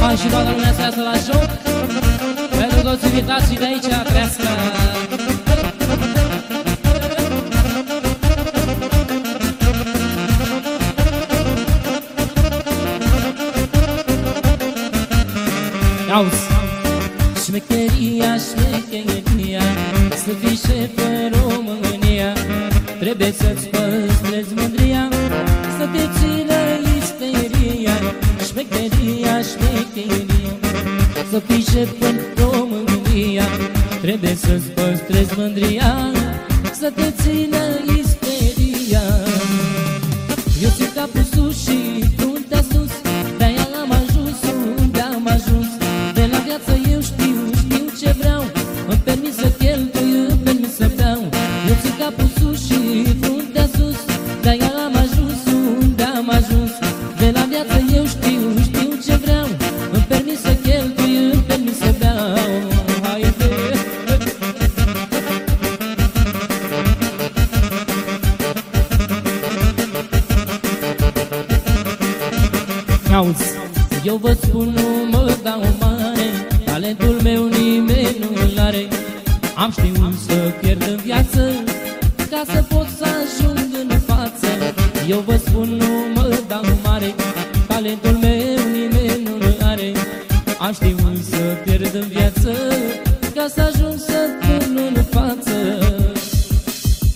Hai și toată lumea să iasă la joc. Pentru toți invitații de aici trească Auzi. Șmecheria, șmecheria Să fii șef în România Trebuie să-ți păstrezi mândria Să te țină isteria Șmecheria, șmecheria. Să fii șef în România Trebuie să-ți păstrezi mândria Să te țină isteria. Eu țin capul sus și Auzi Eu vă spun, nu mă dau mare Talentul meu nimeni nu-l are. Am știut să pierd în viață Ca să pot să ajung în față. Eu vă spun, nu mă dau mare Talentul meu nimeni nu-l are. Am știut să pierd în viață Ca să ajung să pun în față.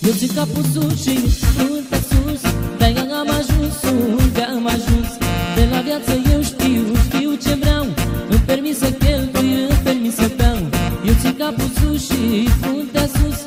Eu țin capul sus și fruntea capul sus și fruntea sus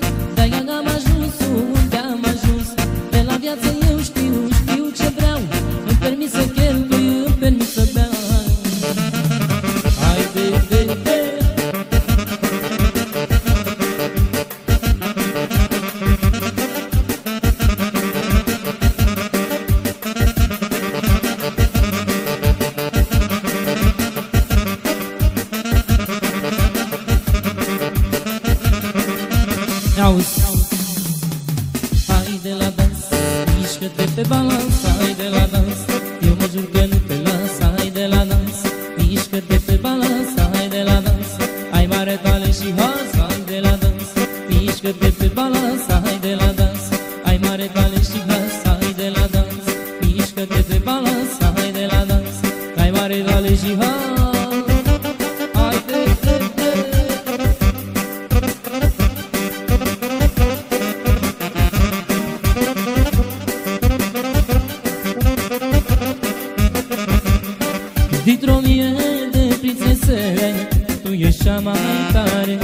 Dintr-o mie de prințese Tu ești cea mai tare.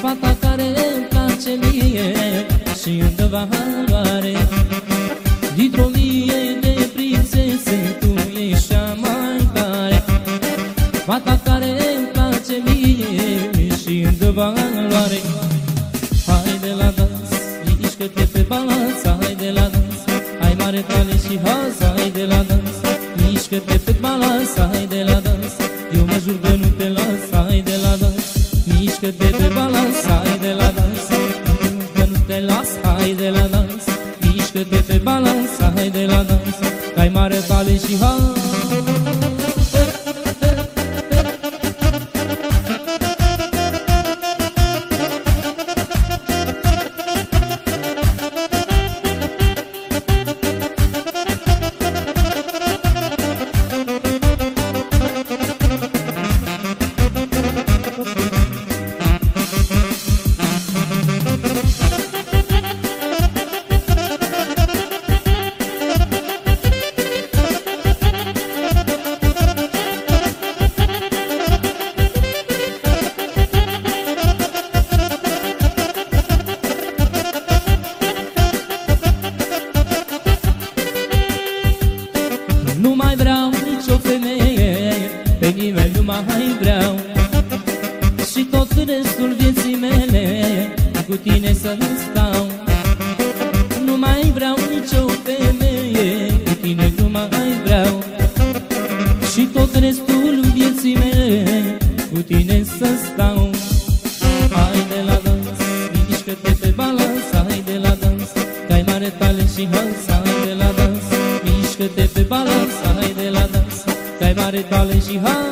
Fata care îmi place mie Și îmi dă valoare. Dintr-o mie de prințese Tu ești cea mai tare. Fata care îmi place mie Și îmi dă valoare. Hai de la dans, mișcă-te pe balans Hai de la dans, ai mare talent și haz Hai de la dans, mișcă-te pe balans Hai de la dans, eu mă jur că nu te las Hai de la dans, mișcă-te pe balans Hai de la dans, că nu te las Hai de la dans, mișcă-te pe balans Hai de la dans, ai mare talent și cu tine să stau. Nu mai vreau nicio femeie Cu tine nu mai vreau. Și tot restul vieții mele Cu tine să stau. Hai de la dans, mișcă-te pe balans Hai de la dans, cai mare tale și hals Hai de la dans, mișcă-te pe balans Hai de la dans, cai mare tale și hals.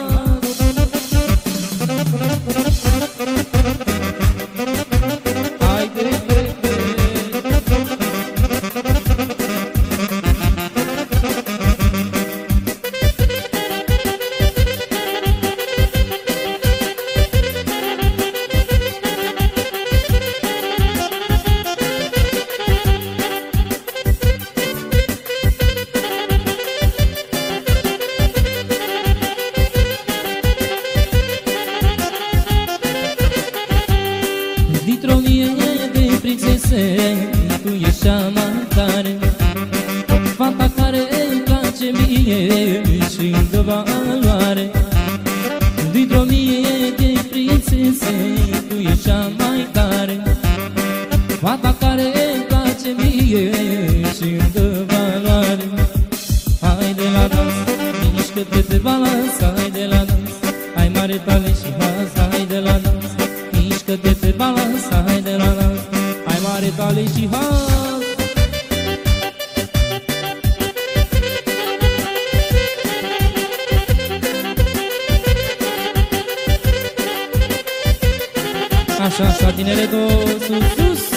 Mie și îmi dă valoare. Dintr-o mie de prințese Tu ești cea mai tare. Fata care îmi place mie și îmi dă valoare. Hai de la dans, mișcă-te pe balans Hai de la dans, ai mare talent și has Hai de la dans Mișcă-te pe balans, hai de la dans. Ai mare tale și has Așa, așa, tinere, sus, sus